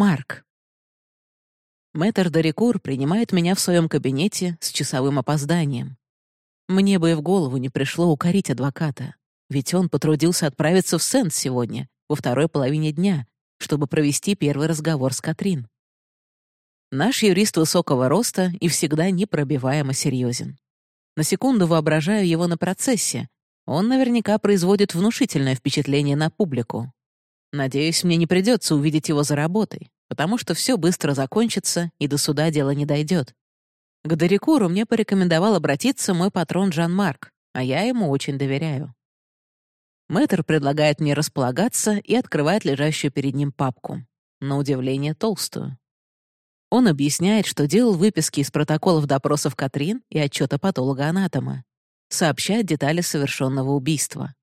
Марк. Мэтр Дарикур принимает меня в своем кабинете с часовым опозданием. Мне бы и в голову не пришло укорить адвоката, ведь он потрудился отправиться в Сент сегодня, во второй половине дня, чтобы провести первый разговор с Катрин. Наш юрист высокого роста и всегда непробиваемо серьезен. На секунду воображаю его на процессе. Он наверняка производит внушительное впечатление на публику. Надеюсь, мне не придется увидеть его за работой, потому что все быстро закончится, и до суда дело не дойдет. К Дарикуру мне порекомендовал обратиться мой патрон Жан-Марк, а я ему очень доверяю. Мэтр предлагает мне располагаться и открывает лежащую перед ним папку. На удивление, толстую. Он объясняет, что делал выписки из протоколов допросов Катрин и отчета патолога-анатома. Сообщает детали совершенного убийства.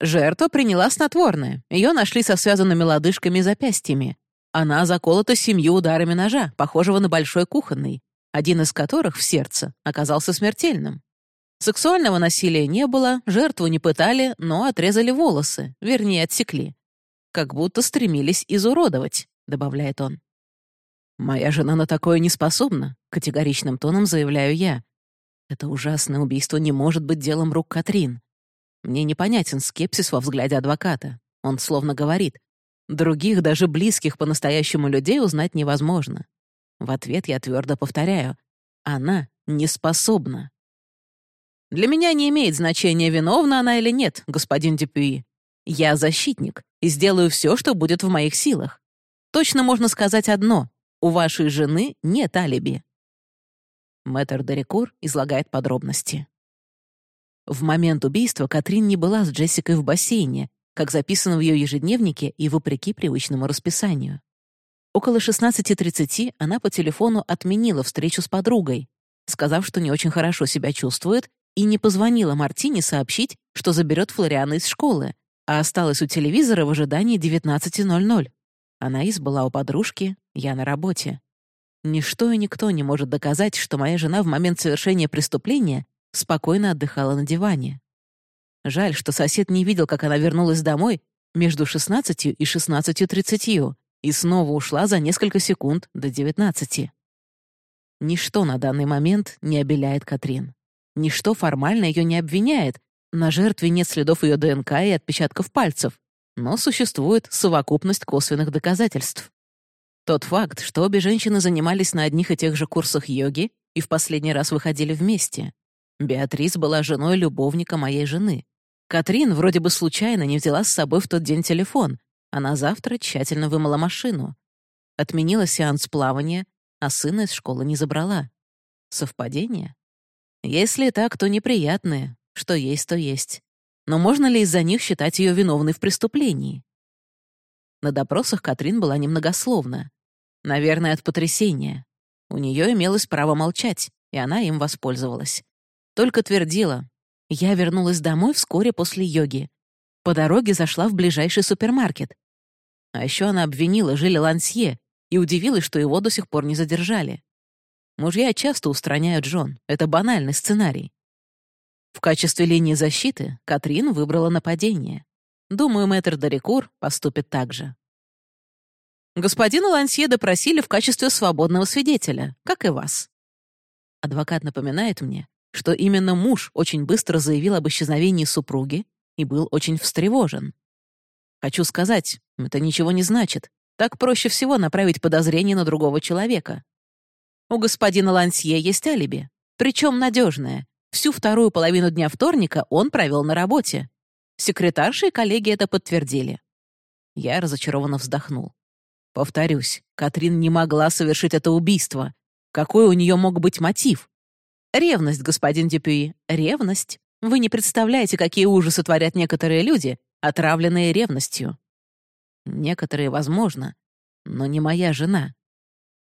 Жертва приняла снотворное. Ее нашли со связанными лодыжками и запястьями. Она заколота семью ударами ножа, похожего на большой кухонный, один из которых в сердце оказался смертельным. Сексуального насилия не было, жертву не пытали, но отрезали волосы, вернее, отсекли. Как будто стремились изуродовать, добавляет он. «Моя жена на такое не способна», — категоричным тоном заявляю я. «Это ужасное убийство не может быть делом рук Катрин. Мне непонятен скепсис во взгляде адвоката. Он словно говорит, других, даже близких по-настоящему людей узнать невозможно. В ответ я твердо повторяю, она не способна. Для меня не имеет значения, виновна она или нет, господин Дюпюи. Я защитник и сделаю все, что будет в моих силах. Точно можно сказать одно — у вашей жены нет алиби. Мэтр Дерекур излагает подробности. В момент убийства Катрин не была с Джессикой в бассейне, как записано в ее ежедневнике и вопреки привычному расписанию. Около 16.30 она по телефону отменила встречу с подругой, сказав, что не очень хорошо себя чувствует, и не позвонила Мартине сообщить, что заберет Флориана из школы, а осталась у телевизора в ожидании 19.00. Анаис была у подружки, я на работе. Ничто и никто не может доказать, что моя жена в момент совершения преступления спокойно отдыхала на диване. Жаль, что сосед не видел, как она вернулась домой между 16 и 16.30 и снова ушла за несколько секунд до 19. Ничто на данный момент не обеляет Катрин. Ничто формально ее не обвиняет. На жертве нет следов ее ДНК и отпечатков пальцев, но существует совокупность косвенных доказательств. Тот факт, что обе женщины занимались на одних и тех же курсах йоги и в последний раз выходили вместе, Беатрис была женой любовника моей жены. Катрин вроде бы случайно не взяла с собой в тот день телефон, а на завтра тщательно вымыла машину. Отменила сеанс плавания, а сына из школы не забрала. Совпадение? Если так, то неприятные. Что есть, то есть. Но можно ли из-за них считать ее виновной в преступлении? На допросах Катрин была немногословна. Наверное, от потрясения. У нее имелось право молчать, и она им воспользовалась. Только твердила. Я вернулась домой вскоре после йоги. По дороге зашла в ближайший супермаркет. А еще она обвинила Жиля Лансье и удивилась, что его до сих пор не задержали. Мужья часто устраняют жен. Это банальный сценарий. В качестве линии защиты Катрин выбрала нападение. Думаю, мэтр Дарикур поступит так же. Господина Лансье допросили в качестве свободного свидетеля, как и вас. Адвокат напоминает мне, что именно муж очень быстро заявил об исчезновении супруги и был очень встревожен. Хочу сказать, это ничего не значит. Так проще всего направить подозрение на другого человека. У господина Лансье есть алиби, причем надежное. Всю вторую половину дня вторника он провел на работе. Секретарши и коллеги это подтвердили. Я разочарованно вздохнул. Повторюсь, Катрин не могла совершить это убийство. Какой у нее мог быть мотив? Ревность, господин Дюпюи, ревность. Вы не представляете, какие ужасы творят некоторые люди, отравленные ревностью. Некоторые, возможно, но не моя жена.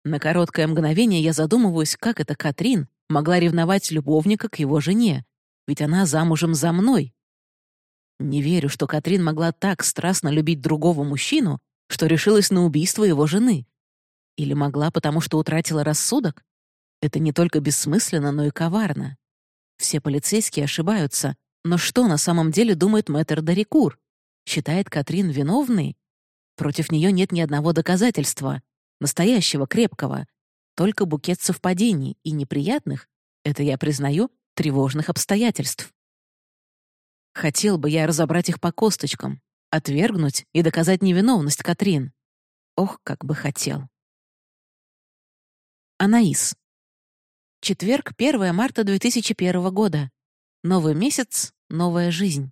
На короткое мгновение я задумываюсь, как эта Катрин могла ревновать любовника к его жене, ведь она замужем за мной. Не верю, что Катрин могла так страстно любить другого мужчину, что решилась на убийство его жены. Или могла, потому что утратила рассудок? Это не только бессмысленно, но и коварно. Все полицейские ошибаются. Но что на самом деле думает мэтр Дарикур? Считает Катрин виновной? Против нее нет ни одного доказательства, настоящего, крепкого, только букет совпадений и неприятных, это я признаю, тревожных обстоятельств. Хотел бы я разобрать их по косточкам, отвергнуть и доказать невиновность Катрин. Ох, как бы хотел. Анаис. Четверг, 1 марта 2001 года. Новый месяц, новая жизнь.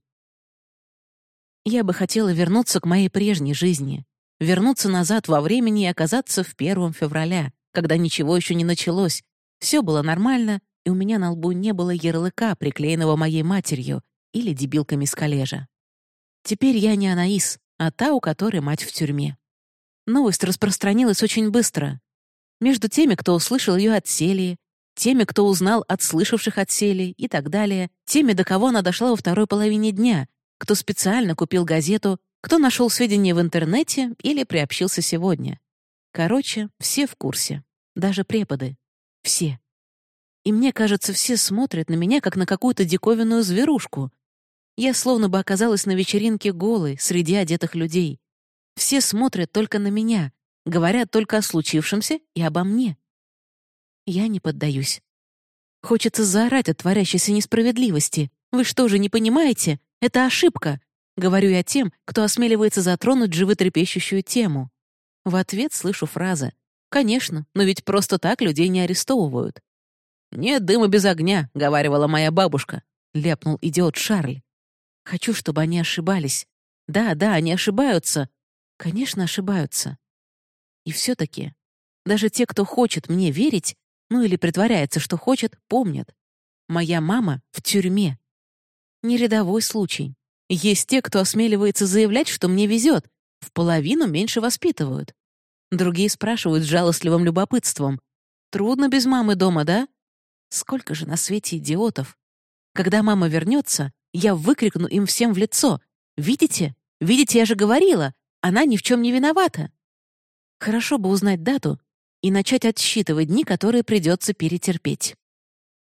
Я бы хотела вернуться к моей прежней жизни, вернуться назад во времени и оказаться в 1 февраля, когда ничего еще не началось, все было нормально, и у меня на лбу не было ярлыка, приклеенного моей матерью или дебилками с коллежа. Теперь я не Анаис, а та, у которой мать в тюрьме. Новость распространилась очень быстро. Между теми, кто услышал ее от Селии, теми, кто узнал от слышавших от Селии и так далее, теми, до кого она дошла во второй половине дня, кто специально купил газету, кто нашел сведения в интернете или приобщился сегодня. Короче, все в курсе. Даже преподы. Все. И мне кажется, все смотрят на меня, как на какую-то диковинную зверушку. Я словно бы оказалась на вечеринке голой, среди одетых людей. Все смотрят только на меня, говорят только о случившемся и обо мне. Я не поддаюсь. Хочется заорать от творящейся несправедливости. Вы что же, не понимаете? Это ошибка. Говорю я тем, кто осмеливается затронуть животрепещущую тему. В ответ слышу фразы. «Конечно, но ведь просто так людей не арестовывают». «Нет дыма без огня», — говаривала моя бабушка. Ляпнул идиот Шарль. Хочу, чтобы они ошибались. Да, да, они ошибаются. Конечно, ошибаются. И все таки даже те, кто хочет мне верить, ну или притворяется, что хочет, помнят. Моя мама в тюрьме. Не рядовой случай. Есть те, кто осмеливается заявлять, что мне везет, в половину меньше воспитывают. Другие спрашивают с жалостливым любопытством. «Трудно без мамы дома, да?» Сколько же на свете идиотов. Когда мама вернется, я выкрикну им всем в лицо. «Видите? Видите, я же говорила! Она ни в чем не виновата!» Хорошо бы узнать дату и начать отсчитывать дни, которые придется перетерпеть.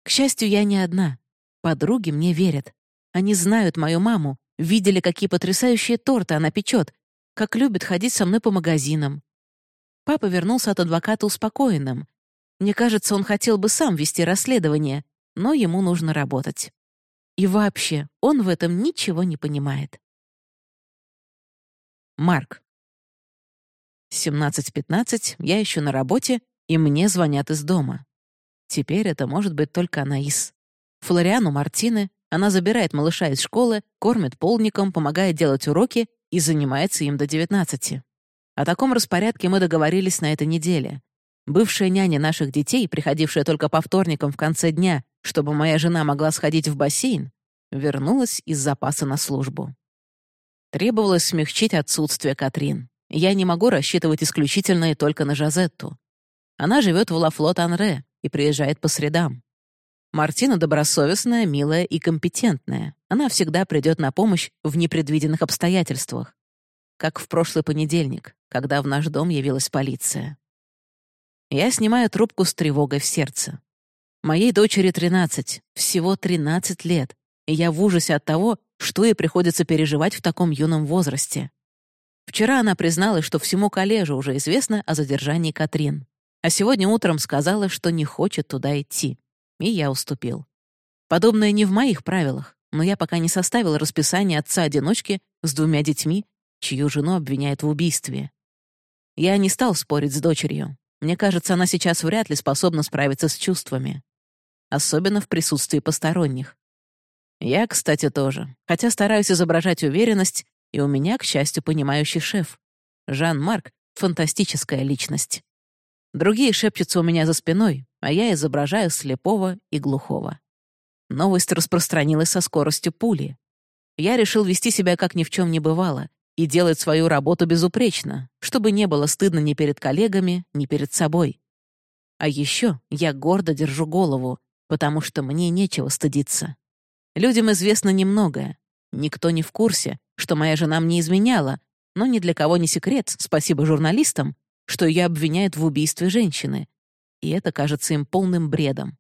К счастью, я не одна. Подруги мне верят. Они знают мою маму, видели, какие потрясающие торты она печет, как любит ходить со мной по магазинам. Папа вернулся от адвоката успокоенным. Мне кажется, он хотел бы сам вести расследование, но ему нужно работать. И вообще, он в этом ничего не понимает. Марк. 17.15, я еще на работе, и мне звонят из дома. Теперь это может быть только Анаис. Флориану Мартины, она забирает малыша из школы, кормит полником, помогает делать уроки и занимается им до 19. О таком распорядке мы договорились на этой неделе. Бывшая няня наших детей, приходившая только по вторникам в конце дня, чтобы моя жена могла сходить в бассейн, вернулась из запаса на службу. Требовалось смягчить отсутствие Катрин. Я не могу рассчитывать исключительно и только на Жазетту. Она живет в Лафлот-Анре и приезжает по средам. Мартина добросовестная, милая и компетентная. Она всегда придет на помощь в непредвиденных обстоятельствах. Как в прошлый понедельник, когда в наш дом явилась полиция. Я снимаю трубку с тревогой в сердце. Моей дочери 13, всего 13 лет, и я в ужасе от того, что ей приходится переживать в таком юном возрасте. Вчера она призналась, что всему коллежу уже известно о задержании Катрин, а сегодня утром сказала, что не хочет туда идти и я уступил. Подобное не в моих правилах, но я пока не составил расписание отца-одиночки с двумя детьми, чью жену обвиняют в убийстве. Я не стал спорить с дочерью. Мне кажется, она сейчас вряд ли способна справиться с чувствами. Особенно в присутствии посторонних. Я, кстати, тоже. Хотя стараюсь изображать уверенность, и у меня, к счастью, понимающий шеф. Жан-Марк — фантастическая личность. Другие шепчутся у меня за спиной, а я изображаю слепого и глухого. Новость распространилась со скоростью пули. Я решил вести себя как ни в чем не бывало и делать свою работу безупречно, чтобы не было стыдно ни перед коллегами, ни перед собой. А еще я гордо держу голову, потому что мне нечего стыдиться. Людям известно немногое. Никто не в курсе, что моя жена мне изменяла, но ни для кого не секрет, спасибо журналистам, что ее обвиняют в убийстве женщины, и это кажется им полным бредом.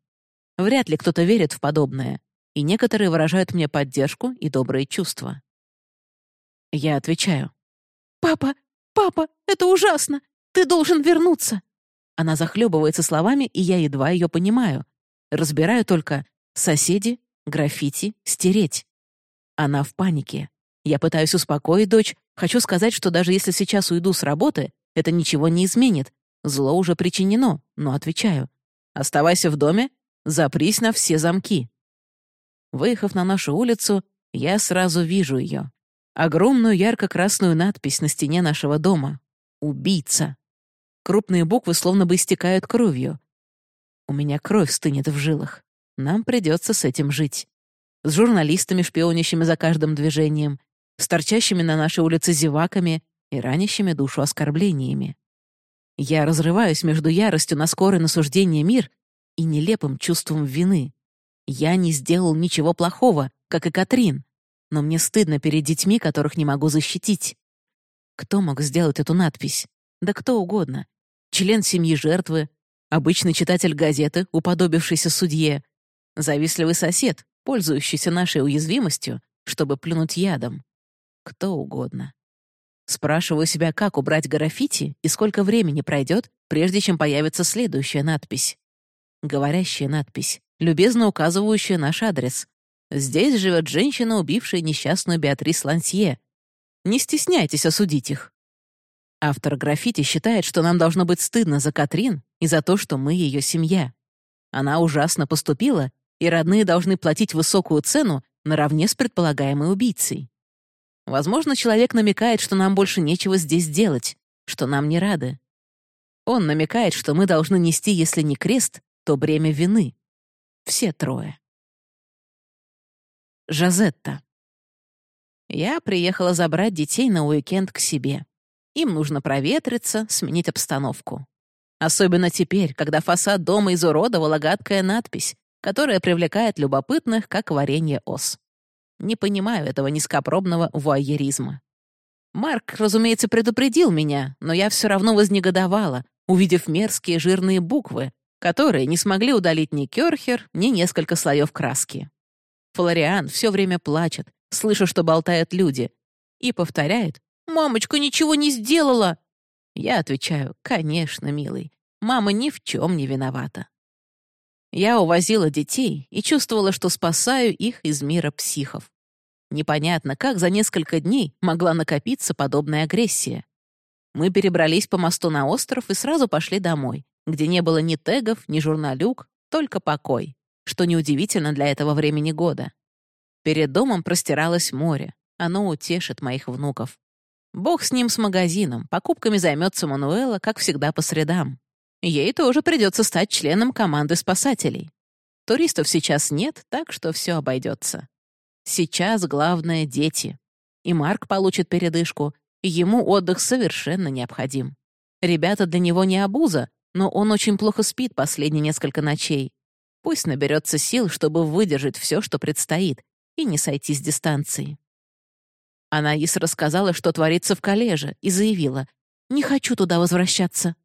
Вряд ли кто-то верит в подобное, и некоторые выражают мне поддержку и добрые чувства. Я отвечаю. «Папа, «Папа, это ужасно! Ты должен вернуться!» Она захлебывается словами, и я едва ее понимаю. Разбираю только «соседи», «граффити», «стереть». Она в панике. Я пытаюсь успокоить дочь, хочу сказать, что даже если сейчас уйду с работы, это ничего не изменит. Зло уже причинено, но отвечаю. «Оставайся в доме, запрись на все замки». Выехав на нашу улицу, я сразу вижу ее. Огромную ярко-красную надпись на стене нашего дома. «Убийца». Крупные буквы словно бы истекают кровью. У меня кровь стынет в жилах. Нам придется с этим жить. С журналистами, шпионящими за каждым движением, с торчащими на нашей улице зеваками и ранящими душу оскорблениями. Я разрываюсь между яростью на скорое насуждение мир и нелепым чувством вины. Я не сделал ничего плохого, как и Катрин но мне стыдно перед детьми, которых не могу защитить. Кто мог сделать эту надпись? Да кто угодно. Член семьи жертвы, обычный читатель газеты, уподобившийся судье, завистливый сосед, пользующийся нашей уязвимостью, чтобы плюнуть ядом. Кто угодно. Спрашиваю себя, как убрать граффити и сколько времени пройдет, прежде чем появится следующая надпись. Говорящая надпись, любезно указывающая наш адрес. Здесь живет женщина, убившая несчастную Беатрис Лансье. Не стесняйтесь осудить их. Автор граффити считает, что нам должно быть стыдно за Катрин и за то, что мы ее семья. Она ужасно поступила, и родные должны платить высокую цену наравне с предполагаемой убийцей. Возможно, человек намекает, что нам больше нечего здесь делать, что нам не рады. Он намекает, что мы должны нести, если не крест, то бремя вины. Все трое. Жазетта. Я приехала забрать детей на уикенд к себе. Им нужно проветриться, сменить обстановку. Особенно теперь, когда фасад дома изуродовала гадкая надпись, которая привлекает любопытных, как варенье ос. Не понимаю этого низкопробного вуайеризма. Марк, разумеется, предупредил меня, но я все равно вознегодовала, увидев мерзкие жирные буквы, которые не смогли удалить ни керхер, ни несколько слоев краски. Флориан все время плачет, слыша, что болтают люди, и повторяет «Мамочка ничего не сделала!» Я отвечаю «Конечно, милый, мама ни в чем не виновата». Я увозила детей и чувствовала, что спасаю их из мира психов. Непонятно, как за несколько дней могла накопиться подобная агрессия. Мы перебрались по мосту на остров и сразу пошли домой, где не было ни тегов, ни журналюк, только покой что неудивительно для этого времени года. Перед домом простиралось море. Оно утешит моих внуков. Бог с ним с магазином. Покупками займется Мануэла, как всегда, по средам. Ей тоже придется стать членом команды спасателей. Туристов сейчас нет, так что все обойдется. Сейчас главное — дети. И Марк получит передышку, ему отдых совершенно необходим. Ребята для него не обуза, но он очень плохо спит последние несколько ночей. Пусть наберется сил, чтобы выдержать все, что предстоит, и не сойти с дистанции. Анаис рассказала, что творится в коллеже, и заявила, «Не хочу туда возвращаться».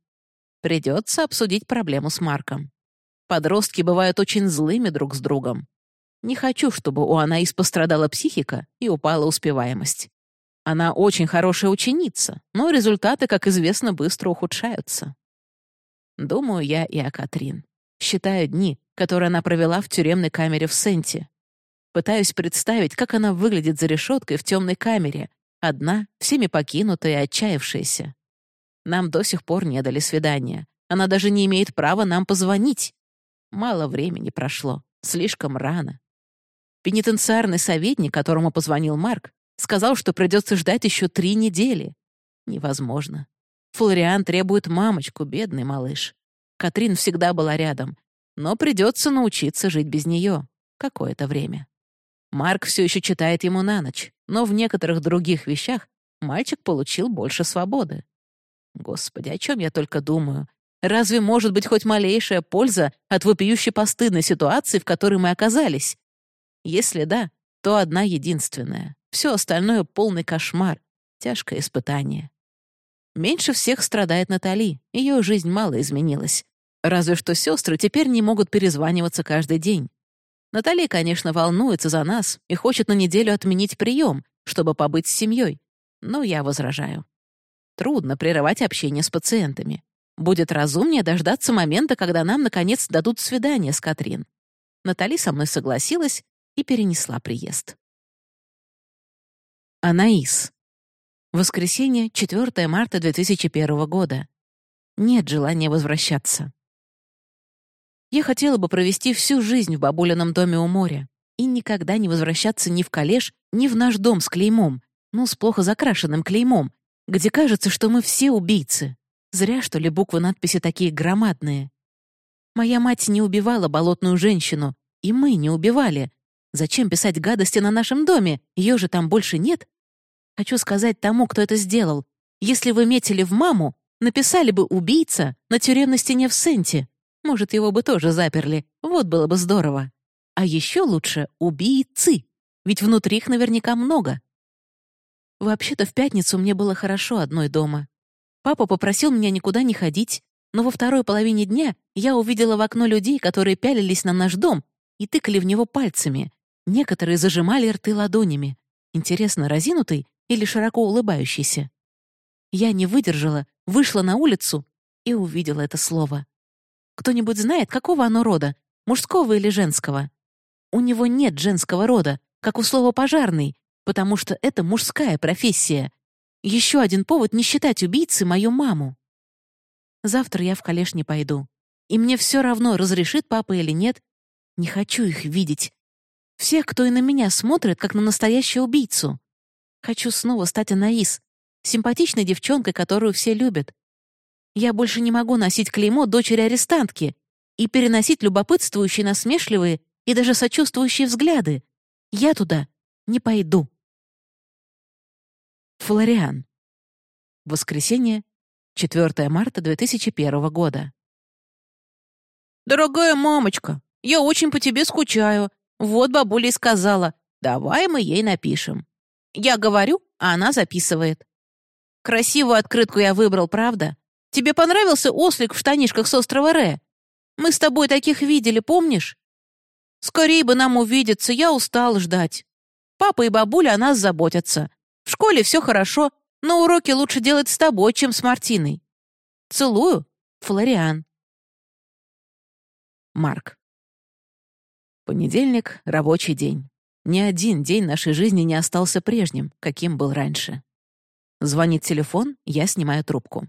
Придется обсудить проблему с Марком. Подростки бывают очень злыми друг с другом. Не хочу, чтобы у Анаис пострадала психика и упала успеваемость. Она очень хорошая ученица, но результаты, как известно, быстро ухудшаются. Думаю я и о Катрин. Считаю дни, которые она провела в тюремной камере в Сенте. Пытаюсь представить, как она выглядит за решеткой в темной камере, одна, всеми покинутая и отчаявшаяся. Нам до сих пор не дали свидания. Она даже не имеет права нам позвонить. Мало времени прошло, слишком рано. Пенитенциарный советник, которому позвонил Марк, сказал, что придется ждать еще три недели. Невозможно. Флориан требует мамочку, бедный малыш. Катрин всегда была рядом, но придется научиться жить без нее какое-то время. Марк все еще читает ему на ночь, но в некоторых других вещах мальчик получил больше свободы. Господи, о чем я только думаю. Разве может быть хоть малейшая польза от вопиющей постыдной ситуации, в которой мы оказались? Если да, то одна единственная. Все остальное — полный кошмар, тяжкое испытание. Меньше всех страдает Натали, ее жизнь мало изменилась. Разве что сестры теперь не могут перезваниваться каждый день. Натали, конечно, волнуется за нас и хочет на неделю отменить прием, чтобы побыть с семьей, но я возражаю. Трудно прерывать общение с пациентами. Будет разумнее дождаться момента, когда нам, наконец, дадут свидание с Катрин. Натали со мной согласилась и перенесла приезд. Анаис. Воскресенье, 4 марта 2001 года. Нет желания возвращаться. Я хотела бы провести всю жизнь в бабулином доме у моря и никогда не возвращаться ни в коллеж, ни в наш дом с клеймом, ну, с плохо закрашенным клеймом, где кажется, что мы все убийцы. Зря, что ли, буквы надписи такие громадные. Моя мать не убивала болотную женщину, и мы не убивали. Зачем писать гадости на нашем доме? Ее же там больше нет. Хочу сказать тому, кто это сделал. Если вы метили в маму, написали бы «убийца» на тюремной стене в Сенте. Может, его бы тоже заперли. Вот было бы здорово. А еще лучше «убийцы», ведь внутри их наверняка много. Вообще-то в пятницу мне было хорошо одной дома. Папа попросил меня никуда не ходить, но во второй половине дня я увидела в окно людей, которые пялились на наш дом и тыкали в него пальцами. Некоторые зажимали рты ладонями. Интересно, разинутый или широко улыбающийся? Я не выдержала, вышла на улицу и увидела это слово. Кто-нибудь знает, какого оно рода, мужского или женского? У него нет женского рода, как у слова «пожарный», потому что это мужская профессия. Еще один повод не считать убийцей мою маму. Завтра я в коллеж не пойду. И мне все равно, разрешит папа или нет. Не хочу их видеть. Всех, кто и на меня смотрит, как на настоящую убийцу. Хочу снова стать Анаис, симпатичной девчонкой, которую все любят. Я больше не могу носить клеймо дочери арестантки и переносить любопытствующие, насмешливые и даже сочувствующие взгляды. Я туда не пойду. Флориан. Воскресенье, 4 марта 2001 года. «Дорогая мамочка, я очень по тебе скучаю. Вот бабуля и сказала, давай мы ей напишем. Я говорю, а она записывает. Красивую открытку я выбрал, правда? Тебе понравился ослик в штанишках с острова Ре? Мы с тобой таких видели, помнишь? Скорее бы нам увидеться, я устал ждать. Папа и бабуля о нас заботятся. В школе все хорошо, но уроки лучше делать с тобой, чем с Мартиной. Целую, Флориан. Марк. Понедельник — рабочий день. Ни один день нашей жизни не остался прежним, каким был раньше. Звонит телефон, я снимаю трубку.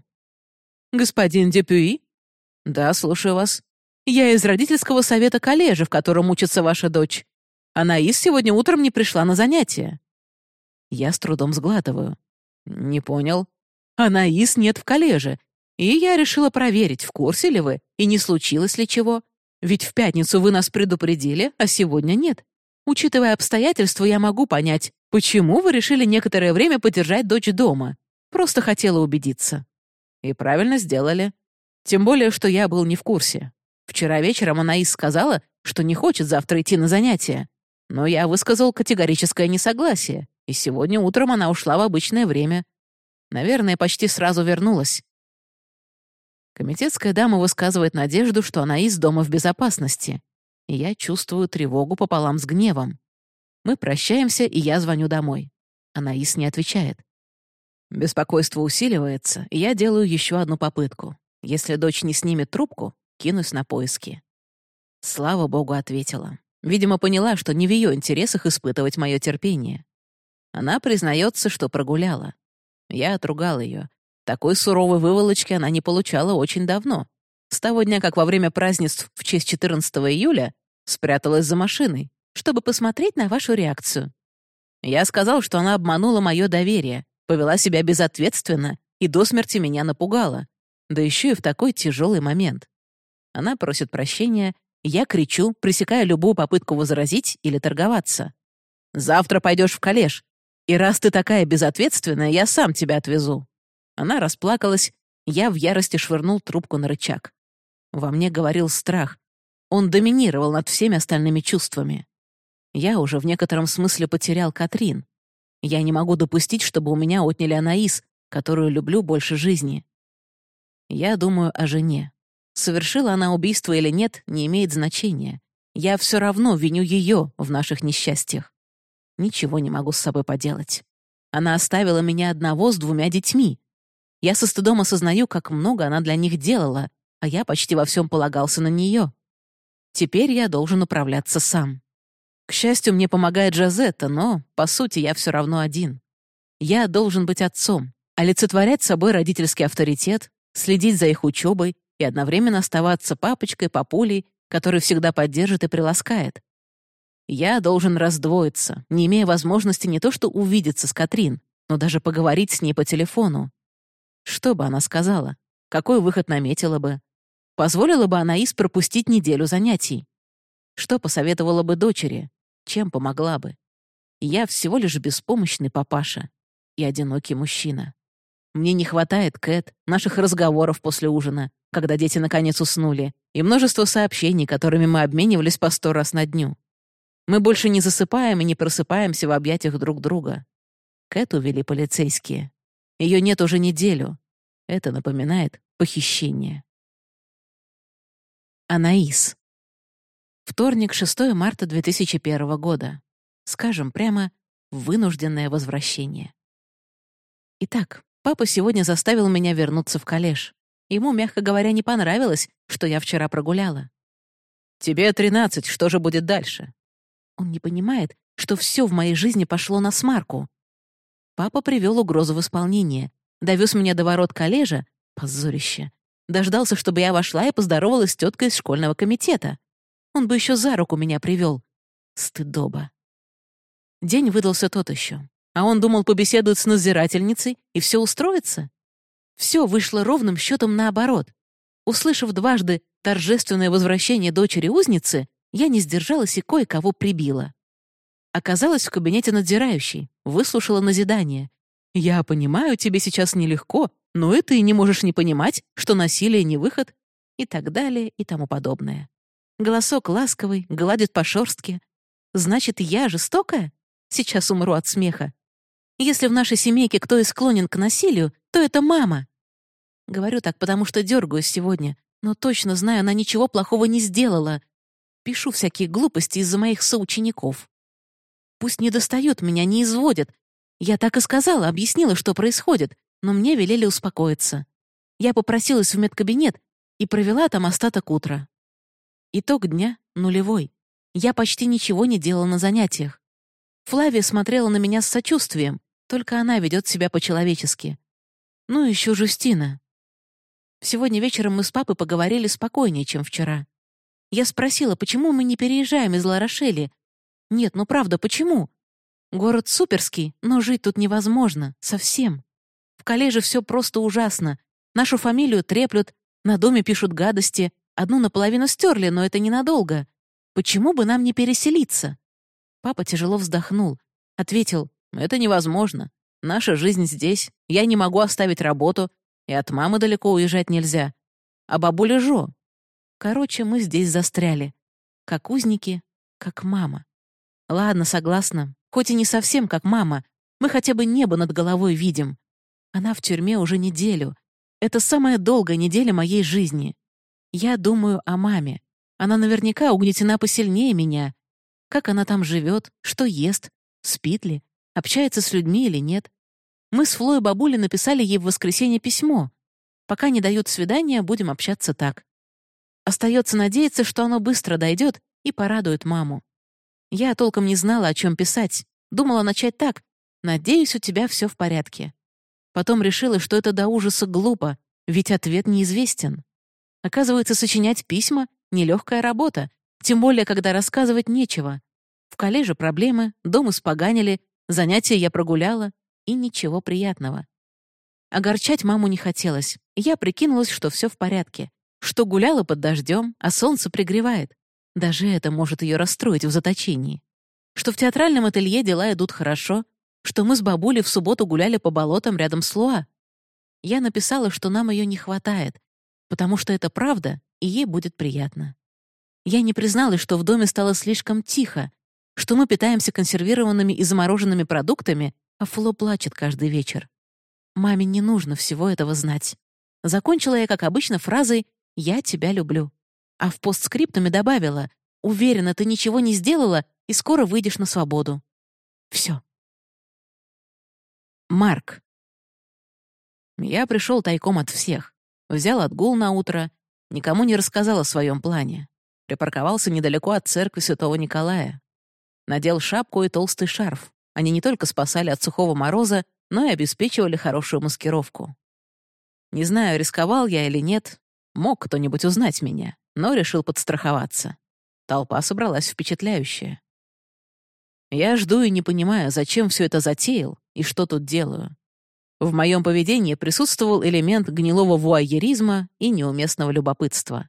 «Господин Депюи?» «Да, слушаю вас. Я из родительского совета коллежа, в котором учится ваша дочь. Анаис сегодня утром не пришла на занятия». Я с трудом сглатываю. «Не понял». «Анаис нет в коллеже, и я решила проверить, в курсе ли вы и не случилось ли чего. Ведь в пятницу вы нас предупредили, а сегодня нет. Учитывая обстоятельства, я могу понять, почему вы решили некоторое время подержать дочь дома. Просто хотела убедиться». «И правильно сделали. Тем более, что я был не в курсе. Вчера вечером Анаис сказала, что не хочет завтра идти на занятия. Но я высказал категорическое несогласие, и сегодня утром она ушла в обычное время. Наверное, почти сразу вернулась. Комитетская дама высказывает надежду, что она из дома в безопасности. И я чувствую тревогу пополам с гневом. Мы прощаемся, и я звоню домой. Анаис не отвечает. Беспокойство усиливается, и я делаю еще одну попытку. Если дочь не снимет трубку, кинусь на поиски. Слава богу, ответила. Видимо, поняла, что не в ее интересах испытывать мое терпение. Она признается, что прогуляла. Я отругал ее. Такой суровой выволочки она не получала очень давно. С того дня, как во время празднеств в честь 14 июля спряталась за машиной, чтобы посмотреть на вашу реакцию. Я сказал, что она обманула мое доверие, повела себя безответственно и до смерти меня напугала. Да еще и в такой тяжелый момент. Она просит прощения, я кричу, пресекая любую попытку возразить или торговаться. «Завтра пойдешь в коллеж, и раз ты такая безответственная, я сам тебя отвезу». Она расплакалась, я в ярости швырнул трубку на рычаг. Во мне говорил страх. Он доминировал над всеми остальными чувствами. Я уже в некотором смысле потерял Катрин. Я не могу допустить, чтобы у меня отняли Анаис, которую люблю больше жизни. Я думаю о жене. Совершила она убийство или нет, не имеет значения. Я все равно виню ее в наших несчастьях. Ничего не могу с собой поделать. Она оставила меня одного с двумя детьми. Я со стыдом осознаю, как много она для них делала, а я почти во всем полагался на нее. Теперь я должен управляться сам. К счастью, мне помогает Джазетта, но, по сути, я все равно один. Я должен быть отцом, олицетворять собой родительский авторитет, следить за их учебой и одновременно оставаться папочкой, папулей, который всегда поддержит и приласкает. Я должен раздвоиться, не имея возможности не то что увидеться с Катрин, но даже поговорить с ней по телефону. Что бы она сказала? Какой выход наметила бы? Позволила бы Анаис пропустить неделю занятий? Что посоветовала бы дочери? Чем помогла бы? Я всего лишь беспомощный папаша и одинокий мужчина. Мне не хватает, Кэт, наших разговоров после ужина, когда дети наконец уснули, и множество сообщений, которыми мы обменивались по сто раз на дню. Мы больше не засыпаем и не просыпаемся в объятиях друг друга. Кэт увели полицейские. Ее нет уже неделю. Это напоминает похищение. Анаис. Вторник, 6 марта 2001 года. Скажем прямо, вынужденное возвращение. Итак, папа сегодня заставил меня вернуться в коллеж. Ему, мягко говоря, не понравилось, что я вчера прогуляла. «Тебе тринадцать, что же будет дальше?» Он не понимает, что все в моей жизни пошло на смарку. Папа привел угрозу в исполнение, довез меня до ворот коллежа, позорище, Дождался, чтобы я вошла и поздоровалась с теткой из школьного комитета. Он бы еще за руку меня привел. Стыдоба. День выдался тот еще. А он думал, побеседует с надзирательницей, и все устроится. Все вышло ровным счетом наоборот. Услышав дважды торжественное возвращение дочери-узницы, я не сдержалась и кое-кого прибила. Оказалась в кабинете надзирающей, выслушала назидание. «Я понимаю, тебе сейчас нелегко, но и ты не можешь не понимать, что насилие не выход, и так далее, и тому подобное. Голосок ласковый, гладит по шорстке. Значит, я жестокая? Сейчас умру от смеха. Если в нашей семейке кто и склонен к насилию, то это мама. Говорю так, потому что дергаюсь сегодня, но точно знаю, она ничего плохого не сделала. Пишу всякие глупости из-за моих соучеников. Пусть не достают меня, не изводят. Я так и сказала, объяснила, что происходит, но мне велели успокоиться. Я попросилась в медкабинет и провела там остаток утра. Итог дня — нулевой. Я почти ничего не делала на занятиях. Флавия смотрела на меня с сочувствием, только она ведет себя по-человечески. Ну, еще Жустина. Сегодня вечером мы с папой поговорили спокойнее, чем вчера. Я спросила, почему мы не переезжаем из Ларошели. Нет, ну правда, почему? Город суперский, но жить тут невозможно. Совсем. В коллеже все просто ужасно. Нашу фамилию треплют, на доме пишут гадости. Одну наполовину стерли, но это ненадолго. Почему бы нам не переселиться?» Папа тяжело вздохнул. Ответил, «Это невозможно. Наша жизнь здесь. Я не могу оставить работу. И от мамы далеко уезжать нельзя. А бабуля Жо. Короче, мы здесь застряли. Как узники, как мама. Ладно, согласна. Хоть и не совсем как мама. Мы хотя бы небо над головой видим. Она в тюрьме уже неделю. Это самая долгая неделя моей жизни. Я думаю о маме. Она наверняка угнетена посильнее меня. Как она там живет, что ест, спит ли, общается с людьми или нет. Мы с Флой бабулей написали ей в воскресенье письмо. Пока не дают свидания, будем общаться так. Остается надеяться, что оно быстро дойдет и порадует маму. Я толком не знала, о чем писать. Думала начать так. «Надеюсь, у тебя все в порядке». Потом решила, что это до ужаса глупо, ведь ответ неизвестен. Оказывается, сочинять письма — нелегкая работа, тем более, когда рассказывать нечего. В коллеже проблемы, дом испоганили, занятия я прогуляла, и ничего приятного. Огорчать маму не хотелось, я прикинулась, что все в порядке, что гуляла под дождем, а солнце пригревает. Даже это может ее расстроить в заточении. Что в театральном ателье дела идут хорошо, что мы с бабулей в субботу гуляли по болотам рядом с Луа. Я написала, что нам ее не хватает, потому что это правда, и ей будет приятно. Я не призналась, что в доме стало слишком тихо, что мы питаемся консервированными и замороженными продуктами, а Фло плачет каждый вечер. Маме не нужно всего этого знать. Закончила я, как обычно, фразой «Я тебя люблю». А в постскриптуме добавила «Уверена, ты ничего не сделала и скоро выйдешь на свободу». Все. Марк. Я пришел тайком от всех. Взял отгул на утро, никому не рассказал о своем плане. Припарковался недалеко от церкви Святого Николая. Надел шапку и толстый шарф. Они не только спасали от сухого мороза, но и обеспечивали хорошую маскировку. Не знаю, рисковал я или нет, мог кто-нибудь узнать меня, но решил подстраховаться. Толпа собралась впечатляющая. Я жду и не понимаю, зачем все это затеял и что тут делаю. В моем поведении присутствовал элемент гнилого вуайеризма и неуместного любопытства.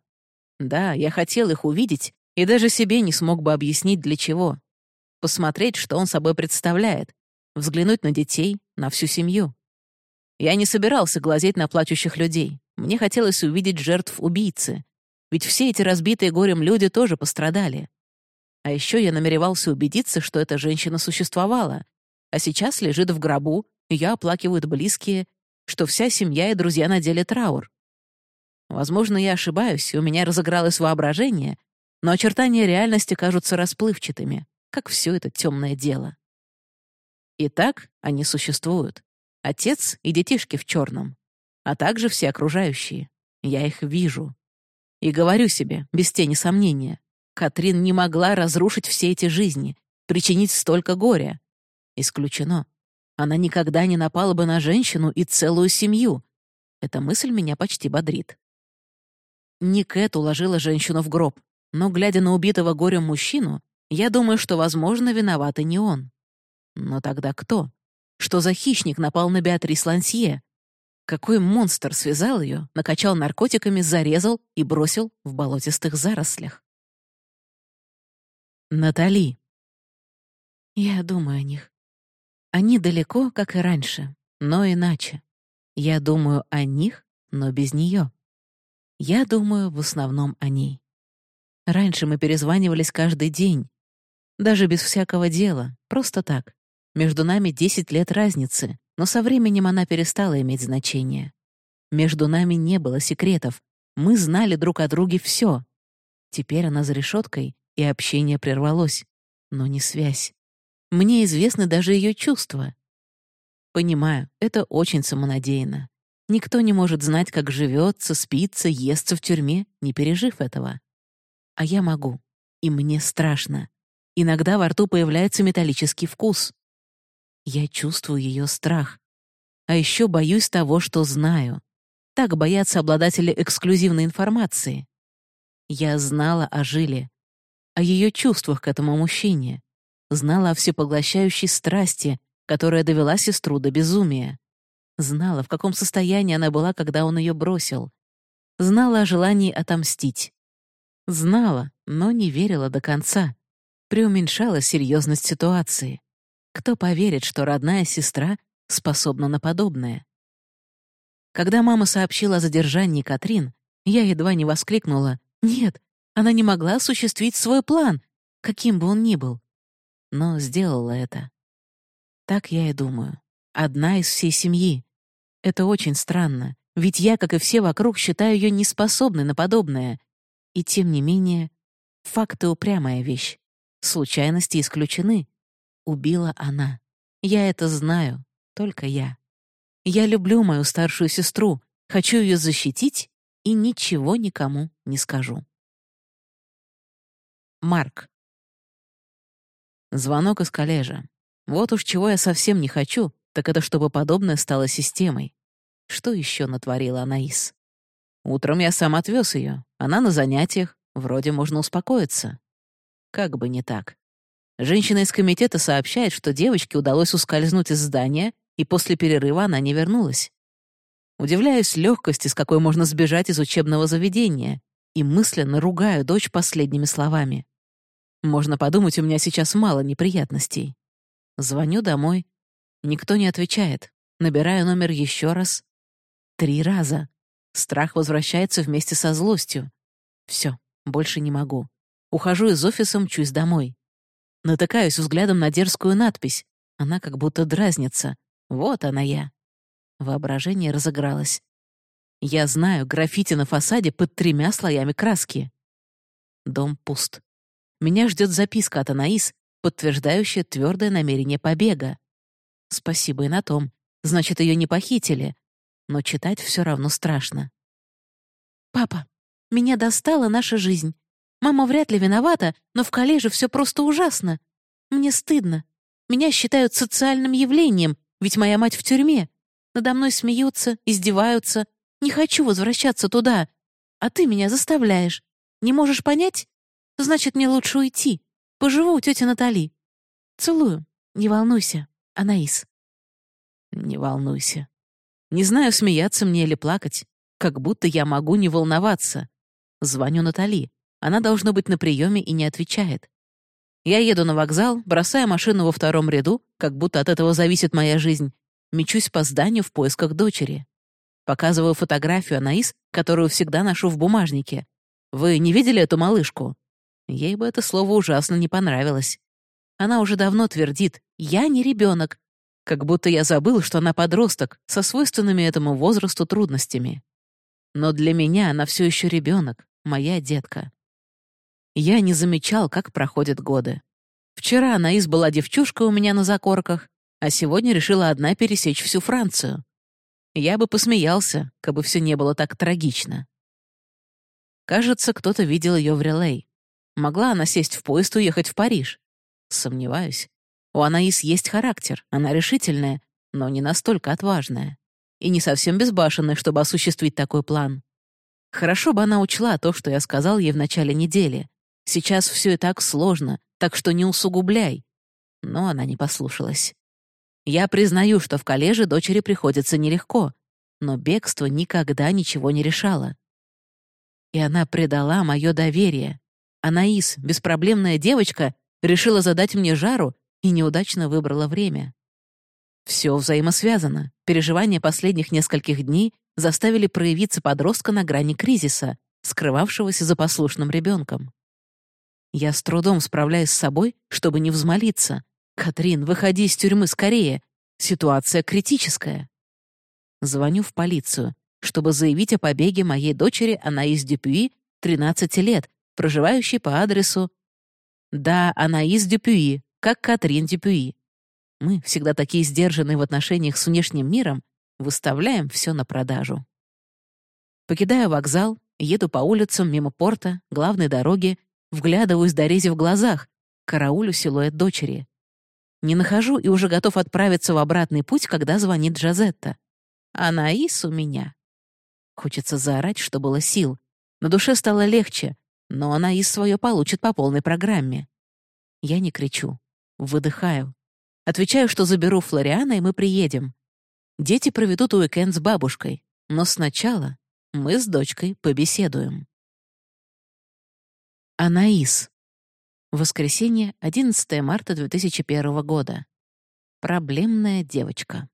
Да, я хотел их увидеть и даже себе не смог бы объяснить, для чего. Посмотреть, что он собой представляет, взглянуть на детей, на всю семью. Я не собирался глазеть на плачущих людей. Мне хотелось увидеть жертв убийцы. Ведь все эти разбитые горем люди тоже пострадали. А еще я намеревался убедиться, что эта женщина существовала, а сейчас лежит в гробу, ее оплакивают близкие, что вся семья и друзья надели траур. Возможно, я ошибаюсь, и у меня разыгралось воображение, но очертания реальности кажутся расплывчатыми, как все это темное дело. Итак, они существуют. Отец и детишки в черном, а также все окружающие. Я их вижу. И говорю себе, без тени сомнения, Катрин не могла разрушить все эти жизни, причинить столько горя. Исключено. Она никогда не напала бы на женщину и целую семью. Эта мысль меня почти бодрит. Не Кэт уложила женщину в гроб, но, глядя на убитого горем мужчину, я думаю, что, возможно, виноват и не он. Но тогда кто? Что за хищник напал на Беатрис Лансье? Какой монстр связал ее, накачал наркотиками, зарезал и бросил в болотистых зарослях? Натали. Я думаю о них. Они далеко, как и раньше, но иначе. Я думаю о них, но без нее. Я думаю в основном о ней. Раньше мы перезванивались каждый день. Даже без всякого дела, просто так. Между нами 10 лет разницы, но со временем она перестала иметь значение. Между нами не было секретов. Мы знали друг о друге все. Теперь она за решеткой, и общение прервалось, но не связь. Мне известны даже ее чувства. Понимаю, это очень самонадеянно. Никто не может знать, как живется, спится, естся в тюрьме, не пережив этого. А я могу. И мне страшно. Иногда во рту появляется металлический вкус. Я чувствую ее страх. А еще боюсь того, что знаю. Так боятся обладатели эксклюзивной информации. Я знала о Жиле, о ее чувствах к этому мужчине, знала о всепоглощающей страсти, которая довела сестру до безумия. Знала, в каком состоянии она была, когда он ее бросил. Знала о желании отомстить. Знала, но не верила до конца. Преуменьшала серьезность ситуации. Кто поверит, что родная сестра способна на подобное? Когда мама сообщила о задержании Катрин, я едва не воскликнула «Нет, она не могла осуществить свой план, каким бы он ни был. Но сделала это. Так я и думаю. Одна из всей семьи. Это очень странно, ведь я, как и все вокруг, считаю ее неспособной на подобное. И тем не менее, факты — упрямая вещь. Случайности исключены. Убила она. Я это знаю, только я. Я люблю мою старшую сестру, хочу ее защитить и ничего никому не скажу. Марк. Звонок из коллежа. Вот уж чего я совсем не хочу, так это чтобы подобное стало системой. Что еще натворила Анаис? Утром я сам отвез ее. Она на занятиях. Вроде можно успокоиться. Как бы не так. Женщина из комитета сообщает, что девочке удалось ускользнуть из здания, и после перерыва она не вернулась. Удивляюсь легкости, с какой можно сбежать из учебного заведения, и мысленно ругаю дочь последними словами. Можно подумать, у меня сейчас мало неприятностей. Звоню домой. Никто не отвечает. Набираю номер еще раз. Три раза. Страх возвращается вместе со злостью. Все, больше не могу. Ухожу из офиса, мчусь домой. Натыкаюсь взглядом на дерзкую надпись. Она как будто дразнится. Вот она я. Воображение разыгралось. Я знаю граффити на фасаде под тремя слоями краски. Дом пуст. Меня ждет записка от Анаис, подтверждающая твердое намерение побега. Спасибо и на том. Значит, ее не похитили. но читать все равно страшно. «Папа, меня достала наша жизнь. Мама вряд ли виновата, но в коллеже все просто ужасно. Мне стыдно. Меня считают социальным явлением, ведь моя мать в тюрьме. Надо мной смеются, издеваются. Не хочу возвращаться туда. А ты меня заставляешь. Не можешь понять? Значит, мне лучше уйти. Поживу у тети Натали. Целую. Не волнуйся, Анаис. Не волнуйся. Не знаю, смеяться мне или плакать. Как будто я могу не волноваться. Звоню Натали. Она должна быть на приеме и не отвечает. Я еду на вокзал, бросая машину во втором ряду, как будто от этого зависит моя жизнь, мечусь по зданию в поисках дочери. Показываю фотографию Анаис, которую всегда ношу в бумажнике. Вы не видели эту малышку? Ей бы это слово ужасно не понравилось. Она уже давно твердит «я не ребенок», как будто я забыл, что она подросток, со свойственными этому возрасту трудностями. Но для меня она все еще ребенок, моя детка. Я не замечал, как проходят годы. Вчера Анаис была девчушка у меня на закорках, а сегодня решила одна пересечь всю Францию. Я бы посмеялся, как бы все не было так трагично. Кажется, кто-то видел ее в релей. Могла она сесть в поезд и уехать в Париж? Сомневаюсь. У Анаис есть характер, она решительная, но не настолько отважная. И не совсем безбашенная, чтобы осуществить такой план. Хорошо бы она учла то, что я сказал ей в начале недели. Сейчас все и так сложно, так что не усугубляй. Но она не послушалась. Я признаю, что в коллеже дочери приходится нелегко, но бегство никогда ничего не решало. И она предала мое доверие. Анаис, беспроблемная девочка, решила задать мне жару и неудачно выбрала время. Все взаимосвязано. Переживания последних нескольких дней заставили проявиться подростка на грани кризиса, скрывавшегося за послушным ребенком. Я с трудом справляюсь с собой, чтобы не взмолиться. «Катрин, выходи из тюрьмы скорее! Ситуация критическая!» Звоню в полицию, чтобы заявить о побеге моей дочери Анаис Дюпюи, 13 лет, проживающей по адресу... Да, Анаис Дюпюи, как Катрин Дюпюи. Мы, всегда такие сдержанные в отношениях с внешним миром, выставляем все на продажу. Покидаю вокзал, еду по улицам мимо порта, главной дороги, Вглядываюсь до рези в глазах, караулю силуэт дочери. Не нахожу и уже готов отправиться в обратный путь, когда звонит Джазетта. Анаис у меня. Хочется заорать, что было сил. На душе стало легче, но Анаис свое получит по полной программе. Я не кричу. Выдыхаю. Отвечаю, что заберу Флориана, и мы приедем. Дети проведут уикенд с бабушкой. Но сначала мы с дочкой побеседуем. Анаис. Воскресенье, 11 марта 2001 года. Проблемная девочка.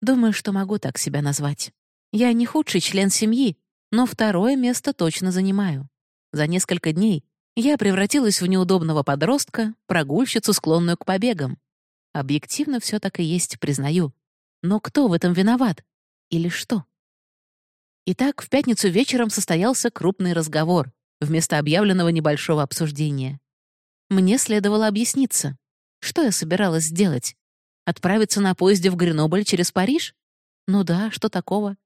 Думаю, что могу так себя назвать. Я не худший член семьи, но второе место точно занимаю. За несколько дней я превратилась в неудобного подростка, прогульщицу, склонную к побегам. Объективно все так и есть, признаю. Но кто в этом виноват? Или что? Итак, в пятницу вечером состоялся крупный разговор вместо объявленного небольшого обсуждения. Мне следовало объясниться. Что я собиралась сделать? Отправиться на поезде в Гренобль через Париж? Ну да, что такого?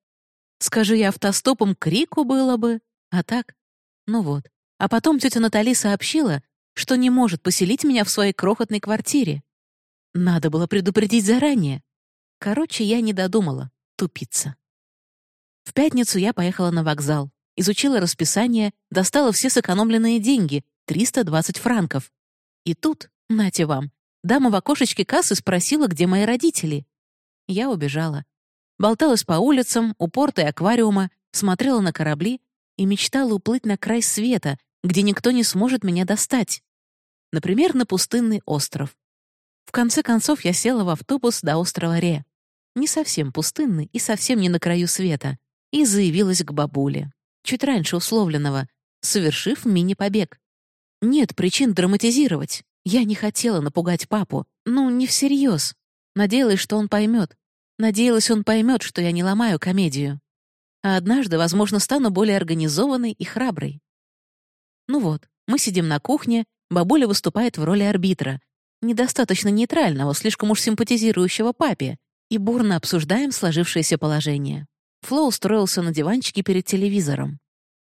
Скажи я автостопом, крику было бы. А так? Ну вот. А потом тетя Натали сообщила, что не может поселить меня в своей крохотной квартире. Надо было предупредить заранее. Короче, я не додумала. Тупица. В пятницу я поехала на вокзал изучила расписание, достала все сэкономленные деньги — 320 франков. И тут, нате вам, дама в окошечке кассы спросила, где мои родители. Я убежала. Болталась по улицам, у порта и аквариума, смотрела на корабли и мечтала уплыть на край света, где никто не сможет меня достать. Например, на пустынный остров. В конце концов, я села в автобус до острова Ре. Не совсем пустынный и совсем не на краю света. И заявилась к бабуле чуть раньше условленного, совершив мини-побег. Нет причин драматизировать. Я не хотела напугать папу. Ну, не всерьез. Надеялась, что он поймет. Надеялась, он поймет, что я не ломаю комедию. А однажды, возможно, стану более организованной и храброй. Ну вот, мы сидим на кухне, бабуля выступает в роли арбитра, недостаточно нейтрального, слишком уж симпатизирующего папе, и бурно обсуждаем сложившееся положение. Фло устроился на диванчике перед телевизором.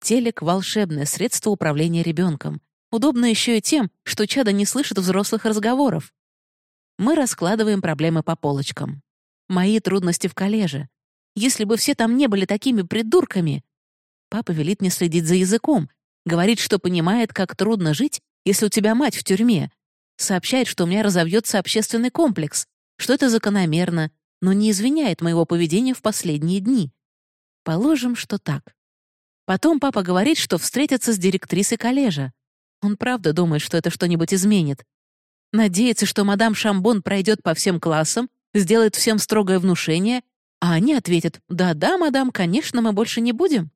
Телек — волшебное средство управления ребенком. Удобно еще и тем, что чадо не слышит взрослых разговоров. Мы раскладываем проблемы по полочкам. Мои трудности в коллеже. Если бы все там не были такими придурками. Папа велит мне следить за языком. Говорит, что понимает, как трудно жить, если у тебя мать в тюрьме. Сообщает, что у меня разовьется общественный комплекс, что это закономерно, но не извиняет моего поведения в последние дни. Положим, что так. Потом папа говорит, что встретится с директрисой коллежа. Он правда думает, что это что-нибудь изменит. Надеется, что мадам Шамбон пройдет по всем классам, сделает всем строгое внушение, а они ответят «Да-да, мадам, конечно, мы больше не будем».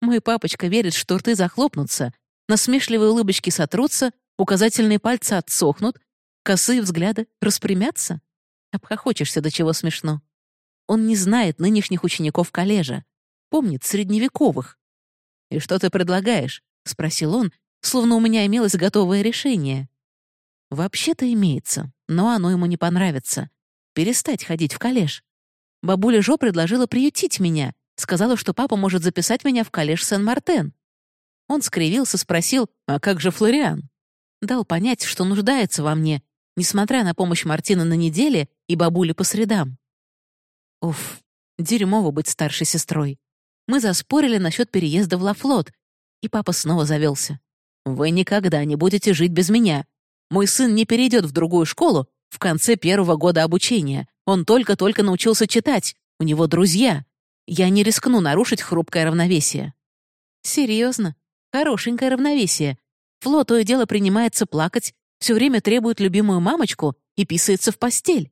Мой папочка верит, что рты захлопнутся, насмешливые улыбочки сотрутся, указательные пальцы отсохнут, косые взгляды распрямятся. Обхохочешься, до чего смешно. Он не знает нынешних учеников коллежа, помнит средневековых. «И что ты предлагаешь?» — спросил он, словно у меня имелось готовое решение. Вообще-то имеется, но оно ему не понравится. Перестать ходить в коллеж. Бабуля Жо предложила приютить меня, сказала, что папа может записать меня в коллеж Сен-Мартен. Он скривился, спросил, а как же Флориан? Дал понять, что нуждается во мне, несмотря на помощь Мартина на неделе и бабули по средам. Уф, дерьмово быть старшей сестрой. Мы заспорили насчет переезда в Лафлот, и папа снова завелся. «Вы никогда не будете жить без меня. Мой сын не перейдет в другую школу в конце первого года обучения. Он только-только научился читать. У него друзья. Я не рискну нарушить хрупкое равновесие». «Серьезно? Хорошенькое равновесие. Фло то и дело принимается плакать, все время требует любимую мамочку и писается в постель.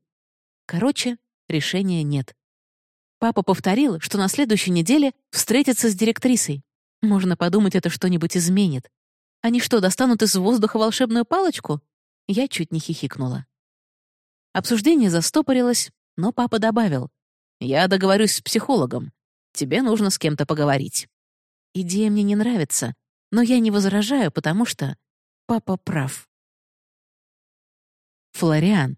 Короче, решения нет. Папа повторил, что на следующей неделе встретится с директрисой. Можно подумать, это что-нибудь изменит. Они что, достанут из воздуха волшебную палочку? Я чуть не хихикнула. Обсуждение застопорилось, но папа добавил. «Я договорюсь с психологом. Тебе нужно с кем-то поговорить». Идея мне не нравится, но я не возражаю, потому что папа прав. Флориан.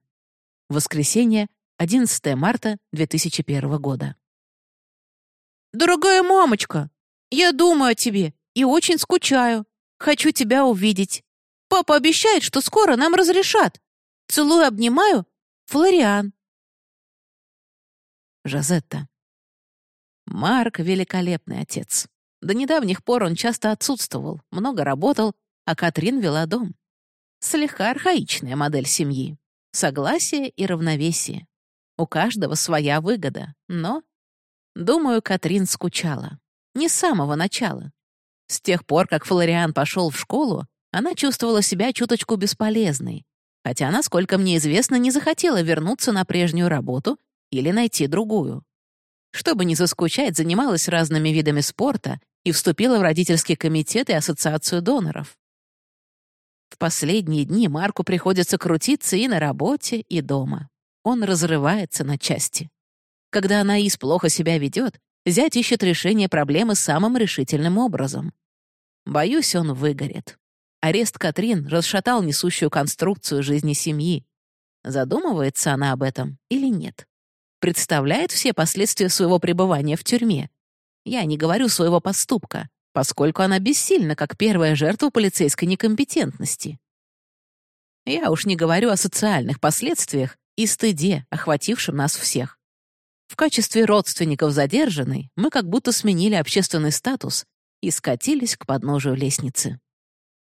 Воскресенье, 11 марта 2001 года. «Дорогая мамочка, я думаю о тебе и очень скучаю. Хочу тебя увидеть. Папа обещает, что скоро нам разрешат. Целую, обнимаю. Флориан». Жазетта. Марк — великолепный отец. До недавних пор он часто отсутствовал, много работал, а Катрин вела дом. Слегка архаичная модель семьи. Согласие и равновесие. У каждого своя выгода, но... Думаю, Катрин скучала. Не с самого начала. С тех пор, как Флориан пошел в школу, она чувствовала себя чуточку бесполезной, хотя, насколько мне известно, не захотела вернуться на прежнюю работу или найти другую. Чтобы не заскучать, занималась разными видами спорта и вступила в родительский комитет и ассоциацию доноров. В последние дни Марку приходится крутиться и на работе, и дома. Он разрывается на части. Когда Анаис плохо себя ведет, зять ищет решение проблемы самым решительным образом. Боюсь, он выгорит. Арест Катрин расшатал несущую конструкцию жизни семьи. Задумывается она об этом или нет? представляет все последствия своего пребывания в тюрьме. Я не говорю своего поступка, поскольку она бессильна, как первая жертва полицейской некомпетентности. Я уж не говорю о социальных последствиях и стыде, охватившем нас всех. В качестве родственников задержанной мы как будто сменили общественный статус и скатились к подножию лестницы.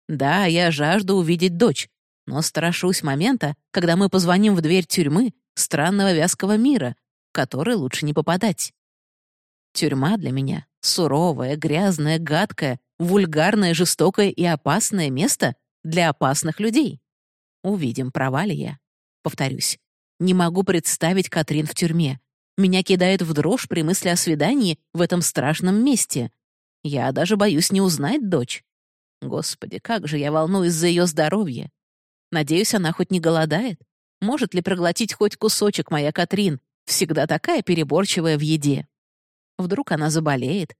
Да, я жажду увидеть дочь, но страшусь момента, когда мы позвоним в дверь тюрьмы странного вязкого мира, в который лучше не попадать. Тюрьма для меня — суровое, грязное, гадкое, вульгарное, жестокое и опасное место для опасных людей. Увидим, права ли я. Повторюсь, не могу представить Катрин в тюрьме. Меня кидает в дрожь при мысли о свидании в этом страшном месте. Я даже боюсь не узнать дочь. Господи, как же я волнуюсь за ее здоровье. Надеюсь, она хоть не голодает. Может ли проглотить хоть кусочек моя Катрин, Всегда такая переборчивая в еде. Вдруг она заболеет?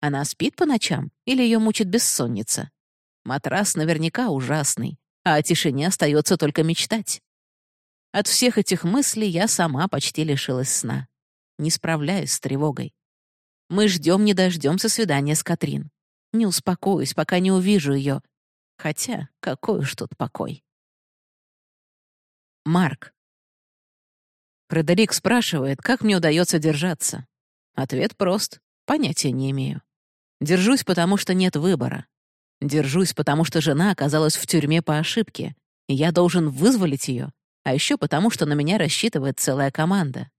Она спит по ночам или ее мучит бессонница? Матрас наверняка ужасный, а о тишине остается только мечтать. От всех этих мыслей я сама почти лишилась сна. Не справляюсь с тревогой. Мы ждем не дождемся свидания с Катрин. Не успокоюсь, пока не увижу ее. Хотя, какой уж тут покой. Марк. Фредерик спрашивает, как мне удается держаться. Ответ прост. Понятия не имею. Держусь, потому что нет выбора. Держусь, потому что жена оказалась в тюрьме по ошибке, и я должен вызволить ее, а еще потому, что на меня рассчитывает целая команда.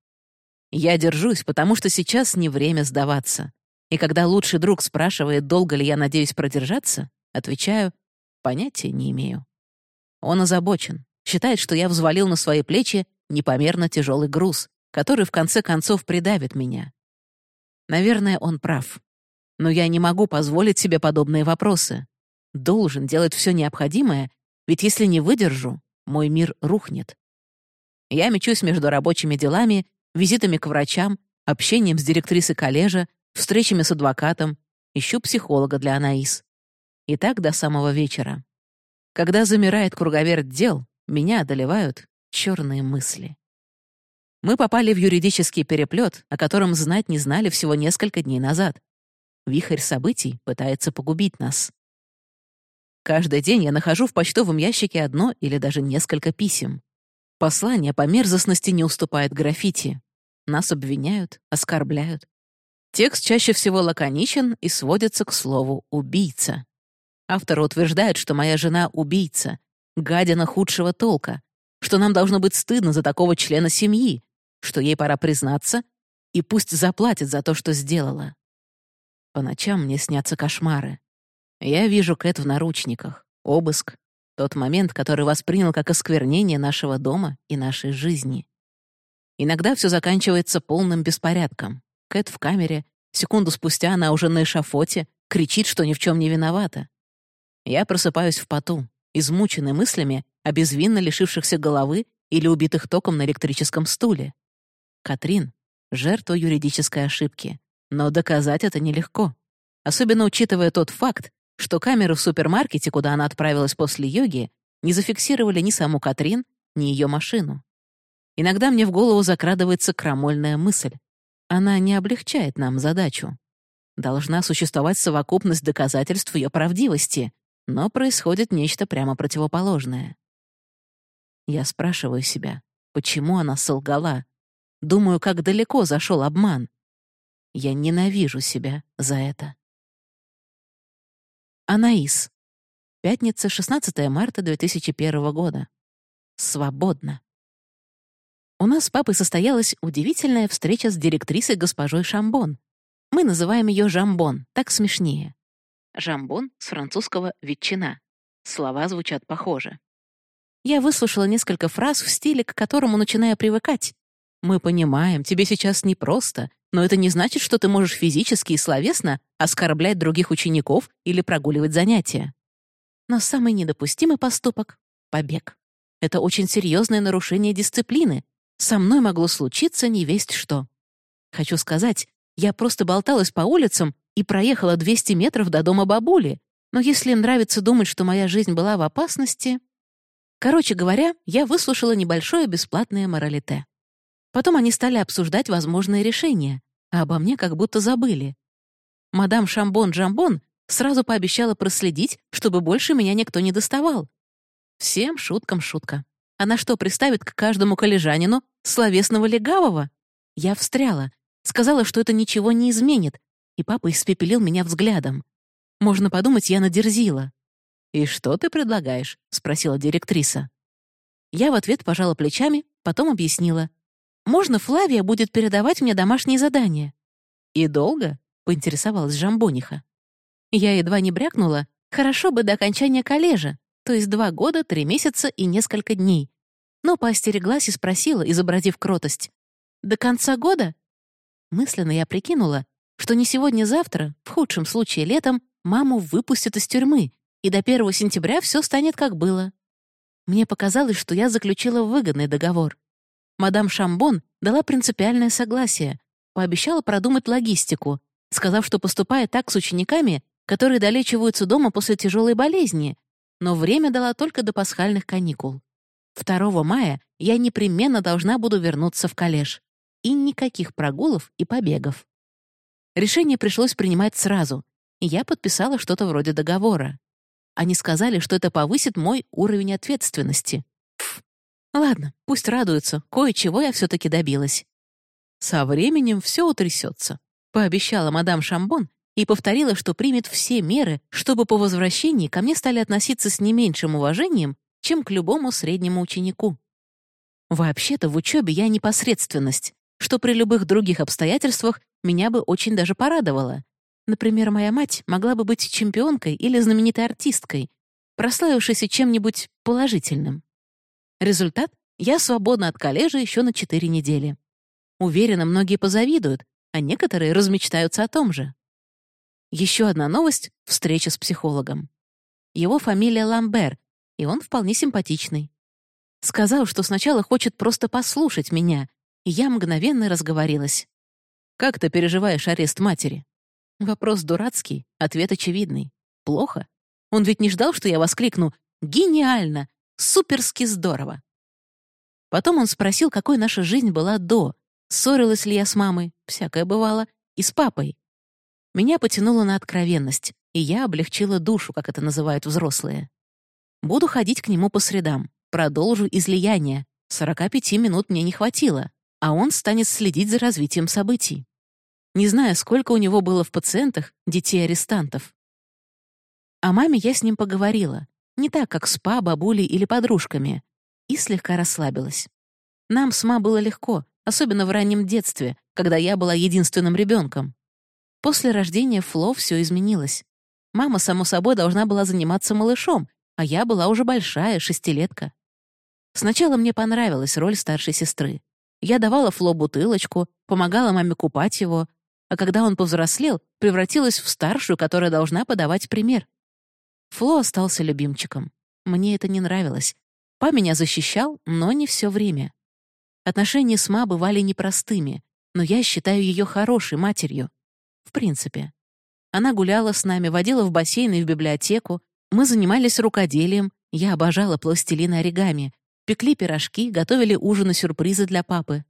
Я держусь, потому что сейчас не время сдаваться. И когда лучший друг спрашивает, долго ли я надеюсь продержаться, отвечаю, понятия не имею. Он озабочен, считает, что я взвалил на свои плечи непомерно тяжелый груз, который в конце концов придавит меня. Наверное, он прав. Но я не могу позволить себе подобные вопросы. Должен делать все необходимое, ведь если не выдержу, мой мир рухнет. Я мечусь между рабочими делами, визитами к врачам, общением с директрисой коллежа, встречами с адвокатом, ищу психолога для Анаис. И так до самого вечера. Когда замирает круговерть дел, меня одолевают черные мысли. Мы попали в юридический переплет, о котором знать не знали всего несколько дней назад. Вихрь событий пытается погубить нас. Каждый день я нахожу в почтовом ящике одно или даже несколько писем. Послание по мерзостности не уступает граффити. Нас обвиняют, оскорбляют. Текст чаще всего лаконичен и сводится к слову «убийца». Автор утверждает, что моя жена — убийца, гадина худшего толка, что нам должно быть стыдно за такого члена семьи, что ей пора признаться и пусть заплатит за то, что сделала. По ночам мне снятся кошмары. Я вижу Кэт в наручниках, обыск, тот момент, который воспринял как осквернение нашего дома и нашей жизни. Иногда все заканчивается полным беспорядком. Кэт в камере, секунду спустя она уже на эшафоте, кричит, что ни в чем не виновата. Я просыпаюсь в поту, измученный мыслями о безвинно лишившихся головы или убитых током на электрическом стуле. Катрин — жертва юридической ошибки, но доказать это нелегко. Особенно учитывая тот факт, что камеры в супермаркете, куда она отправилась после йоги, не зафиксировали ни саму Катрин, ни ее машину. Иногда мне в голову закрадывается крамольная мысль. Она не облегчает нам задачу. Должна существовать совокупность доказательств ее правдивости, но происходит нечто прямо противоположное. Я спрашиваю себя, почему она солгала? Думаю, как далеко зашел обман. Я ненавижу себя за это. Анаис. Пятница, 16 марта 2001 года. Свободно. У нас с папой состоялась удивительная встреча с директрисой госпожой Шамбон. Мы называем ее Жамбон, так смешнее. Жамбон с французского «ветчина». Слова звучат похоже. Я выслушала несколько фраз в стиле, к которому начинаю привыкать. «Мы понимаем, тебе сейчас непросто, но это не значит, что ты можешь физически и словесно оскорблять других учеников или прогуливать занятия. Но самый недопустимый поступок — побег. Это очень серьезное нарушение дисциплины. Со мной могло случиться не весть что. Хочу сказать, я просто болталась по улицам и проехала 200 метров до дома бабули. Но если нравится думать, что моя жизнь была в опасности... Короче говоря, я выслушала небольшое бесплатное моралите. Потом они стали обсуждать возможные решения, а обо мне как будто забыли. Мадам Шамбон-Джамбон сразу пообещала проследить, чтобы больше меня никто не доставал. Всем шуткам шутка. Она что, приставит к каждому коллежанину словесного легавого? Я встряла, сказала, что это ничего не изменит, и папа испепелил меня взглядом. Можно подумать, я надерзила. «И что ты предлагаешь?» — спросила директриса. Я в ответ пожала плечами, потом объяснила. Можно Флавия будет передавать мне домашние задания?» «И долго?» — поинтересовалась Жамбониха. Я едва не брякнула. «Хорошо бы до окончания коллежа, то есть два года, три месяца и несколько дней». Но поостереглась и спросила, изобразив кротость. «До конца года?» Мысленно я прикинула, что не сегодня-завтра, в худшем случае летом, маму выпустят из тюрьмы, и до 1 сентября все станет как было. Мне показалось, что я заключила выгодный договор мадам Шамбон дала принципиальное согласие, пообещала продумать логистику, сказав, что поступает так с учениками, которые долечиваются дома после тяжелой болезни, но время дала только до пасхальных каникул. 2 мая я непременно должна буду вернуться в коллеж. И никаких прогулов и побегов. Решение пришлось принимать сразу, и я подписала что-то вроде договора. Они сказали, что это повысит мой уровень ответственности. Ладно, пусть радуются, кое-чего я все-таки добилась. Со временем все утрясется, пообещала мадам Шамбон и повторила, что примет все меры, чтобы по возвращении ко мне стали относиться с не меньшим уважением, чем к любому среднему ученику. Вообще-то в учебе я непосредственность, что при любых других обстоятельствах меня бы очень даже порадовало. Например, моя мать могла бы быть чемпионкой или знаменитой артисткой, прославившейся чем-нибудь положительным. Результат — я свободна от коллежа еще на четыре недели. Уверена, многие позавидуют, а некоторые размечтаются о том же. Еще одна новость — встреча с психологом. Его фамилия Ламбер, и он вполне симпатичный. Сказал, что сначала хочет просто послушать меня, и я мгновенно разговорилась. «Как ты переживаешь арест матери?» Вопрос дурацкий, ответ очевидный. Плохо. Он ведь не ждал, что я воскликну «Гениально! Суперски здорово!» Потом он спросил, какой наша жизнь была до, ссорилась ли я с мамой, всякое бывало, и с папой. Меня потянуло на откровенность, и я облегчила душу, как это называют взрослые. Буду ходить к нему по средам, продолжу излияние. 45 минут мне не хватило, а он станет следить за развитием событий не зная, сколько у него было в пациентах детей-арестантов. О маме я с ним поговорила, не так, как с па, бабулей или подружками, и слегка расслабилась. Нам с ма было легко, особенно в раннем детстве, когда я была единственным ребенком. После рождения Фло все изменилось. Мама, само собой, должна была заниматься малышом, а я была уже большая, шестилетка. Сначала мне понравилась роль старшей сестры. Я давала Фло бутылочку, помогала маме купать его, а когда он повзрослел, превратилась в старшую, которая должна подавать пример. Фло остался любимчиком. Мне это не нравилось. Па меня защищал, но не все время. Отношения с Ма бывали непростыми, но я считаю ее хорошей матерью. В принципе. Она гуляла с нами, водила в бассейн и в библиотеку, мы занимались рукоделием, я обожала пластилин и оригами, пекли пирожки, готовили ужины-сюрпризы для папы.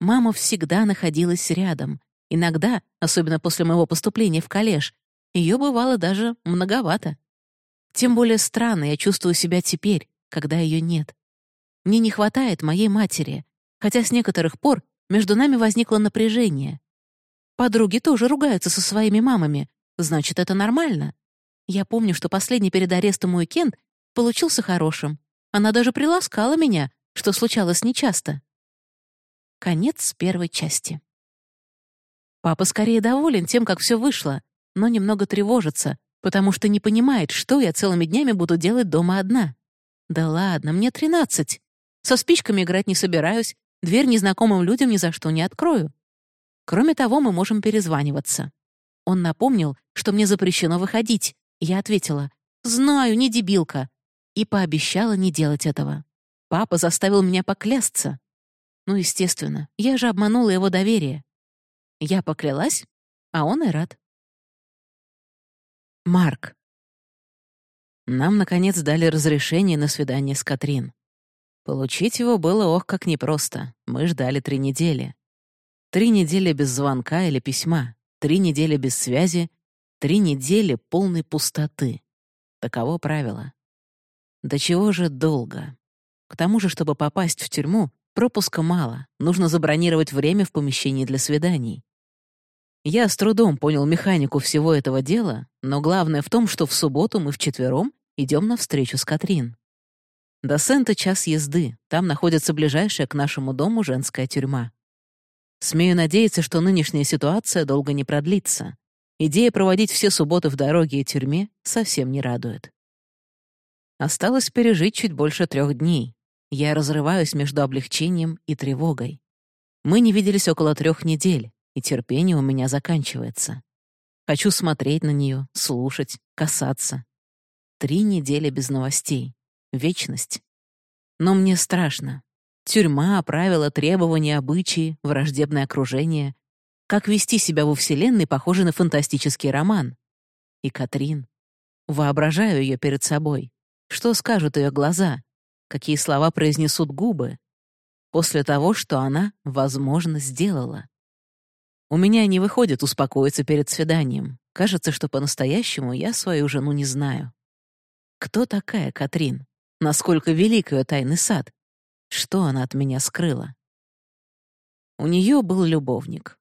Мама всегда находилась рядом, Иногда, особенно после моего поступления в коллеж, ее бывало даже многовато. Тем более странно я чувствую себя теперь, когда ее нет. Мне не хватает моей матери, хотя с некоторых пор между нами возникло напряжение. Подруги тоже ругаются со своими мамами, значит, это нормально. Я помню, что последний перед арестом уикенд получился хорошим. Она даже приласкала меня, что случалось нечасто. Конец первой части. Папа скорее доволен тем, как все вышло, но немного тревожится, потому что не понимает, что я целыми днями буду делать дома одна. Да ладно, мне тринадцать. Со спичками играть не собираюсь, дверь незнакомым людям ни за что не открою. Кроме того, мы можем перезваниваться. Он напомнил, что мне запрещено выходить. Я ответила «Знаю, не дебилка», и пообещала не делать этого. Папа заставил меня поклясться. Ну, естественно, я же обманула его доверие. Я поклялась, а он и рад. Марк. Нам, наконец, дали разрешение на свидание с Катрин. Получить его было ох как непросто. Мы ждали три недели. Три недели без звонка или письма, три недели без связи, три недели полной пустоты. Таково правило. До чего же долго? К тому же, чтобы попасть в тюрьму, пропуска мало, нужно забронировать время в помещении для свиданий. Я с трудом понял механику всего этого дела, но главное в том, что в субботу мы вчетвером идем на встречу с Катрин. До Сента час езды, там находится ближайшая к нашему дому женская тюрьма. Смею надеяться, что нынешняя ситуация долго не продлится. Идея проводить все субботы в дороге и тюрьме совсем не радует. Осталось пережить чуть больше трех дней. Я разрываюсь между облегчением и тревогой. Мы не виделись около трех недель и терпение у меня заканчивается. Хочу смотреть на нее, слушать, касаться. Три недели без новостей. Вечность. Но мне страшно. Тюрьма, правила, требования, обычаи, враждебное окружение. Как вести себя во Вселенной, похоже на фантастический роман. И Катрин. Воображаю ее перед собой. Что скажут ее глаза? какие слова произнесут губы, после того, что она, возможно, сделала. У меня не выходит успокоиться перед свиданием. Кажется, что по-настоящему я свою жену не знаю. Кто такая Катрин? Насколько велик ее тайный сад? Что она от меня скрыла? У нее был любовник.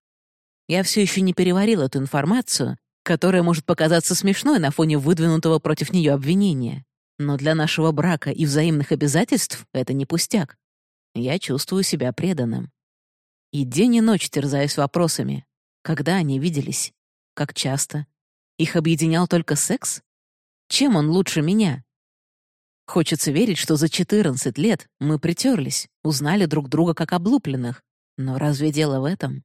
Я все еще не переварил эту информацию, которая может показаться смешной на фоне выдвинутого против нее обвинения. Но для нашего брака и взаимных обязательств это не пустяк. Я чувствую себя преданным. И день и ночь терзаюсь вопросами. Когда они виделись? Как часто? Их объединял только секс? Чем он лучше меня? Хочется верить, что за 14 лет мы притерлись, узнали друг друга как облупленных. Но разве дело в этом?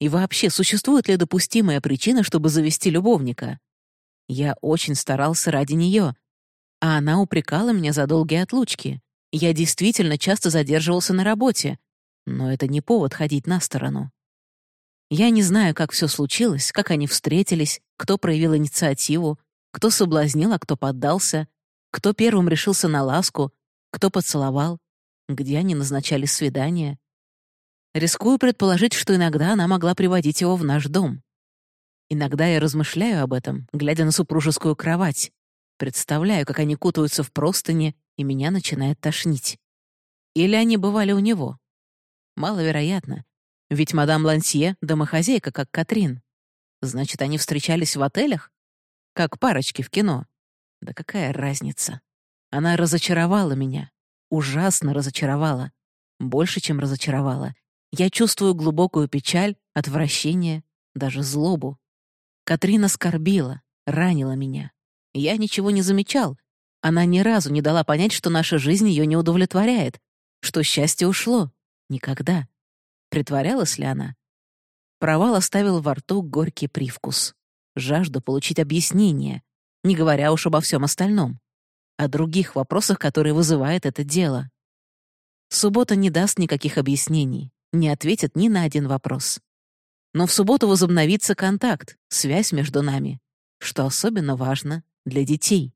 И вообще, существует ли допустимая причина, чтобы завести любовника? Я очень старался ради нее, а она упрекала меня за долгие отлучки. Я действительно часто задерживался на работе, но это не повод ходить на сторону. Я не знаю, как все случилось, как они встретились, кто проявил инициативу, кто соблазнил, а кто поддался, кто первым решился на ласку, кто поцеловал, где они назначали свидание. Рискую предположить, что иногда она могла приводить его в наш дом. Иногда я размышляю об этом, глядя на супружескую кровать. Представляю, как они кутаются в простыни, и меня начинает тошнить. Или они бывали у него. Маловероятно. Ведь мадам Лансье — домохозяйка, как Катрин. Значит, они встречались в отелях? Как парочки в кино. Да какая разница? Она разочаровала меня. Ужасно разочаровала. Больше, чем разочаровала. Я чувствую глубокую печаль, отвращение, даже злобу. Катрина скорбила, ранила меня. Я ничего не замечал, она ни разу не дала понять, что наша жизнь ее не удовлетворяет, что счастье ушло. Никогда. Притворялась ли она? Провал оставил во рту горький привкус. Жажду получить объяснение, не говоря уж обо всем остальном. О других вопросах, которые вызывает это дело. Суббота не даст никаких объяснений, не ответит ни на один вопрос. Но в субботу возобновится контакт, связь между нами, что особенно важно для детей.